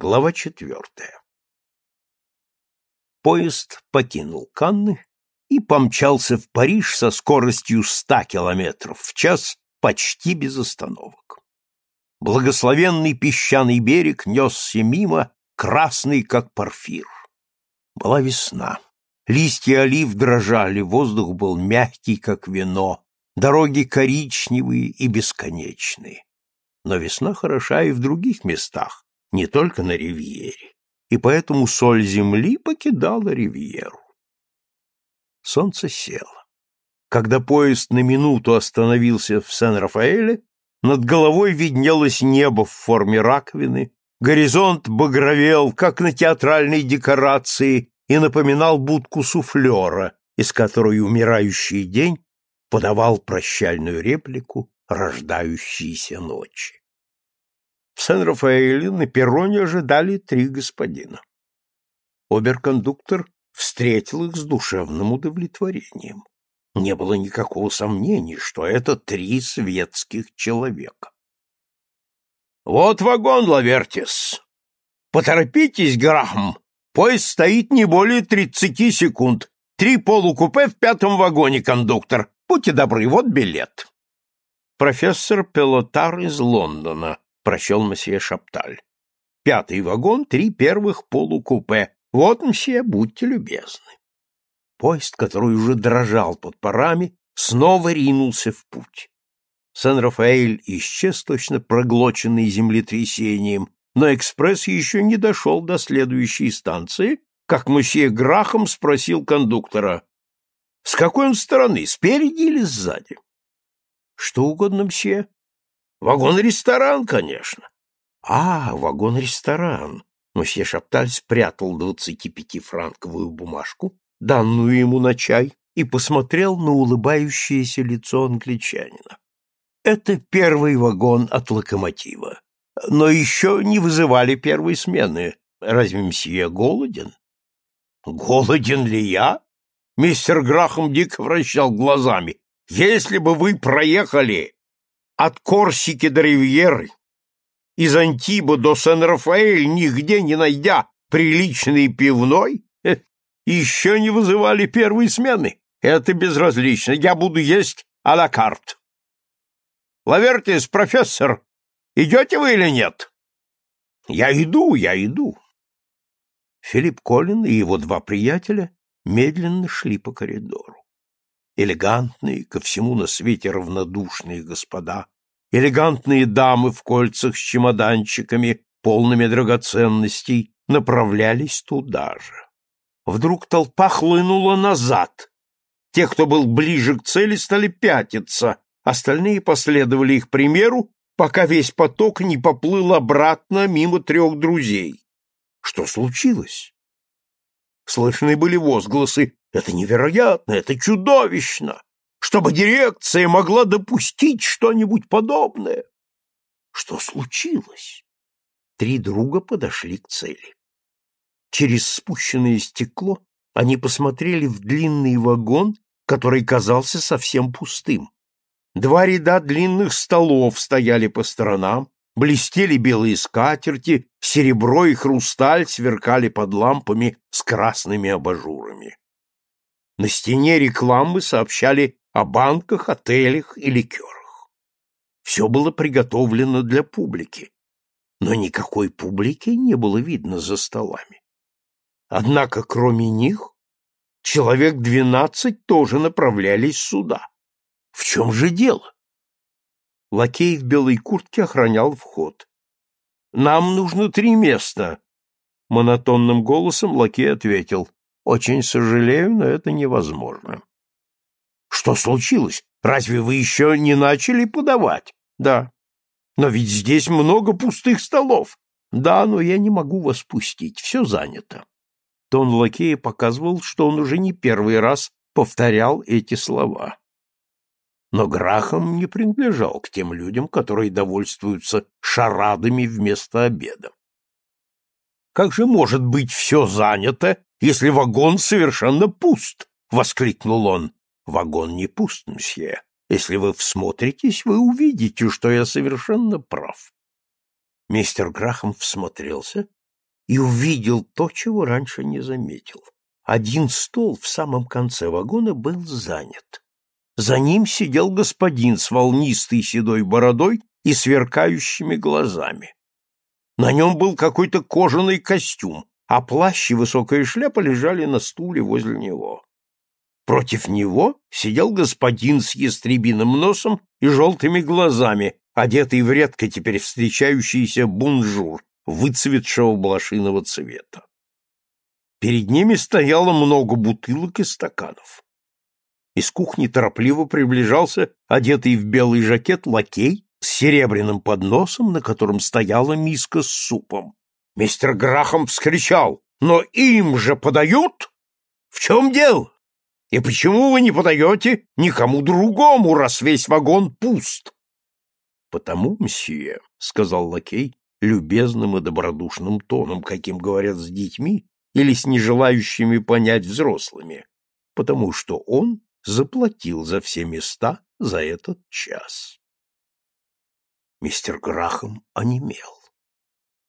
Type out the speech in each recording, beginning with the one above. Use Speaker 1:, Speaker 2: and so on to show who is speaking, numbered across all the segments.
Speaker 1: Глава четвертая. Поезд покинул Канны и помчался в Париж со скоростью ста километров в час почти без остановок. Благословенный песчаный берег несся мимо, красный, как порфир. Была весна. Листья олив дрожали, воздух был мягкий, как вино, дороги коричневые и бесконечные. Но весна хороша и в других местах, не только на ривьере, и поэтому соль земли покидала ривьеру. Солнце село. Когда поезд на минуту остановился в Сан-Рафаэле, над головой виднелось небо в форме раковины, горизонт багровел, как на театральной декорации, и напоминал будку суфлера, из которой умирающий день подавал прощальную реплику рождающейся ночи. В Сен-Рафаэле на перроне ожидали три господина. Оберкондуктор встретил их с душевным удовлетворением. Не было никакого сомнения, что это три светских человека. «Вот вагон, Лавертис! Поторопитесь, Грахам! Поезд стоит не более тридцати секунд. Три полукупе в пятом вагоне, кондуктор. Будьте добры, вот билет». Профессор Пелотар из Лондона, прочел мсье Шапталь. Пятый вагон, три первых полукупе. Вот, мсье, будьте любезны. Поезд, который уже дрожал под парами, снова ринулся в путь. Сан-Рафаэль исчез, точно проглоченный землетрясением, но экспресс еще не дошел до следующей станции, как мсье Грахам спросил кондуктора, «С какой он стороны, спереди или сзади?» «Что угодно, мсье», Вагон-ресторан, конечно. А, вагон-ресторан. Мосье Шапталь спрятал двадцатипятифранковую бумажку, данную ему на чай, и посмотрел на улыбающееся лицо англичанина. Это первый вагон от локомотива. Но еще не вызывали первой смены. Разве мсье голоден? Голоден ли я? Мистер Грахам дико вращал глазами. Если бы вы проехали от Корсики до Ривьеры, из Антиба до Сан-Рафаэль, нигде не найдя приличной пивной, э, еще не вызывали первой смены. Это безразлично. Я буду есть а-ля карт. Лавертис, профессор, идете вы или нет? Я иду, я иду. Филипп Коллин и его два приятеля медленно шли по коридору элегантные, ко всему на свете равнодушные господа, элегантные дамы в кольцах с чемоданчиками, полными драгоценностей, направлялись туда же. Вдруг толпа хлынула назад. Те, кто был ближе к цели, стали пятиться, остальные последовали их примеру, пока весь поток не поплыл обратно мимо трех друзей. Что случилось? Слышны были возгласы это невероятно, это чудовищно, чтобы дирекция могла допустить что-нибудь подобное. Что случилось? Три друга подошли к цели. Через спущенное стекло они посмотрели в длинный вагон, который казался совсем пустым. Два ряда длинных столов стояли по сторонам, блестели белые скатерти, серебро и хрусталь сверкали под лампами с красными абажурами. На стене рекламы сообщали о банках, отелях и ликерах. Все было приготовлено для публики, но никакой публики не было видно за столами. Однако, кроме них, человек двенадцать тоже направлялись сюда. В чем же дело? Лакей в белой куртке охранял вход. «Нам нужно три места», — монотонным голосом лакей ответил. Очень сожалею, но это невозможно. Что случилось? Разве вы еще не начали подавать? Да. Но ведь здесь много пустых столов. Да, но я не могу вас пустить, все занято. Тон лакея показывал, что он уже не первый раз повторял эти слова. Но Грахам не принадлежал к тем людям, которые довольствуются шарадами вместо обеда. Как же может быть все занято, если вагон совершенно пуст? — воскликнул он. — Вагон не пуст, мсье. Если вы всмотритесь, вы увидите, что я совершенно прав. Мистер Грахам всмотрелся и увидел то, чего раньше не заметил. Один стол в самом конце вагона был занят. За ним сидел господин с волнистой седой бородой и сверкающими глазами. На нем был какой-то кожаный костюм, а плащ и высокая шляпа лежали на стуле возле него. Против него сидел господин с ястребиным носом и желтыми глазами, одетый в редко теперь встречающийся бунжур, выцветшего блошиного цвета. Перед ними стояло много бутылок и стаканов. Из кухни торопливо приближался одетый в белый жакет лакей с серебряным подносом, на котором стояла миска с супом. Мистер Грахам вскричал, «Но им же подают? В чем дело? И почему вы не подаете никому другому, раз весь вагон пуст?» «Потому, мсье», — сказал лакей любезным и добродушным тоном, каким говорят с детьми или с нежелающими понять взрослыми, потому что он заплатил за все места за этот час. Мистер Грахам онемел.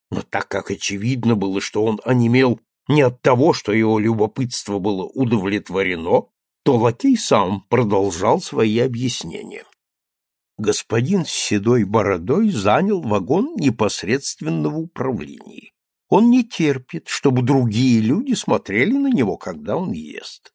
Speaker 1: Но так как очевидно было, что он онемел не от того, что его любопытство было удовлетворено, то лакей сам продолжал свои объяснения. Господин с седой бородой занял вагон непосредственно в управлении. Он не терпит, чтобы другие люди смотрели на него, когда он ест.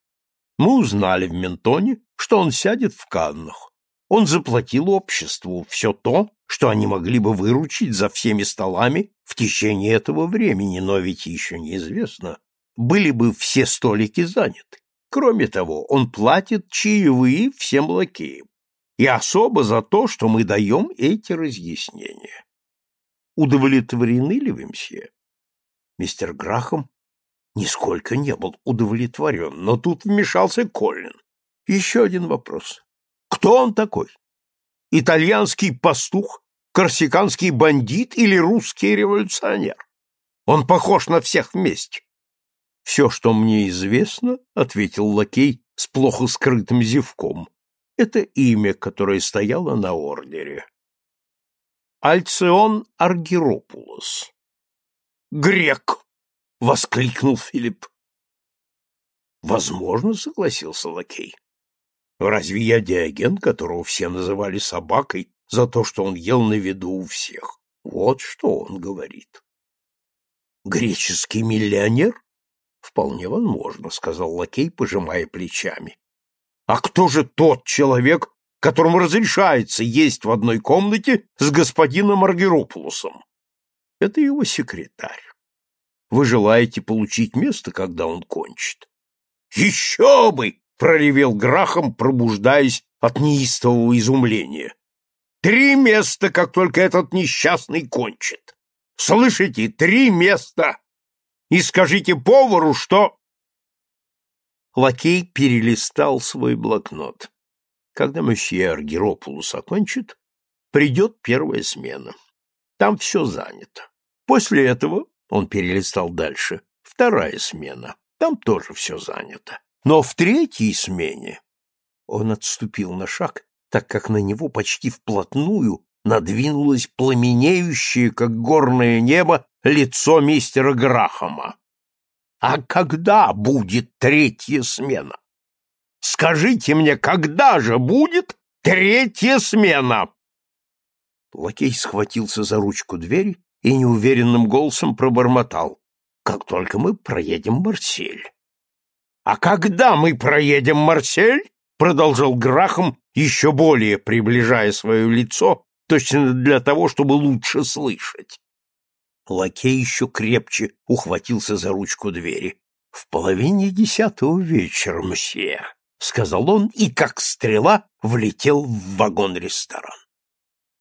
Speaker 1: Мы узнали в Ментоне, что он сядет в Каннах. Он заплатил обществу все то, что они могли бы выручить за всеми столами в течение этого времени, но ведь еще неизвестно, были бы все столики заняты. Кроме того, он платит чаевые всем лакеям, и особо за то, что мы даем эти разъяснения. Удовлетворены ли вы, мсье? Мистер Грахам нисколько не был удовлетворен, но тут вмешался Коллин. Еще один вопрос. Кто он такой? Итальянский пастух, корсиканский бандит или русский революционер? Он похож на всех вместе. Все, что мне известно, ответил лакей с плохо скрытым зевком. Это имя, которое стояло на ордере. Альцион Аргиропулос. Грек, воскликнул Филипп. Возможно, согласился лакей. Разве я Диоген, которого все называли собакой за то, что он ел на виду у всех? Вот что он говорит. Греческий миллионер? Вполне возможно, сказал лакей, пожимая плечами. А кто же тот человек, которому разрешается есть в одной комнате с господином Аргеропулосом? Это его секретарь. Вы желаете получить место, когда он кончит? Еще бы! — проревел Грахом, пробуждаясь от неистового изумления. «Три места, как только этот несчастный кончит! Слышите, три места! И скажите повару, что...» Лакей перелистал свой блокнот. Когда месье Аргиропулус окончит, придет первая смена. Там все занято. После этого, он перелистал дальше, вторая смена. Там тоже все занято. Но в третьей смене он отступил на шаг, так как на него почти вплотную надвинулось пламенеющее, как горное небо, лицо мистера Грахама. А когда будет третья смена? Скажите мне, когда же будет третья смена? Лакей схватился за ручку двери и неуверенным голосом пробормотал. Как только мы проедем Марсель. «А когда мы проедем Марсель?» — продолжал Грахам, еще более приближая свое лицо, точно для того, чтобы лучше слышать. Лакей еще крепче ухватился за ручку двери. «В половине десятого вечера, мсье», — сказал он, и, как стрела, влетел в вагон-ресторан.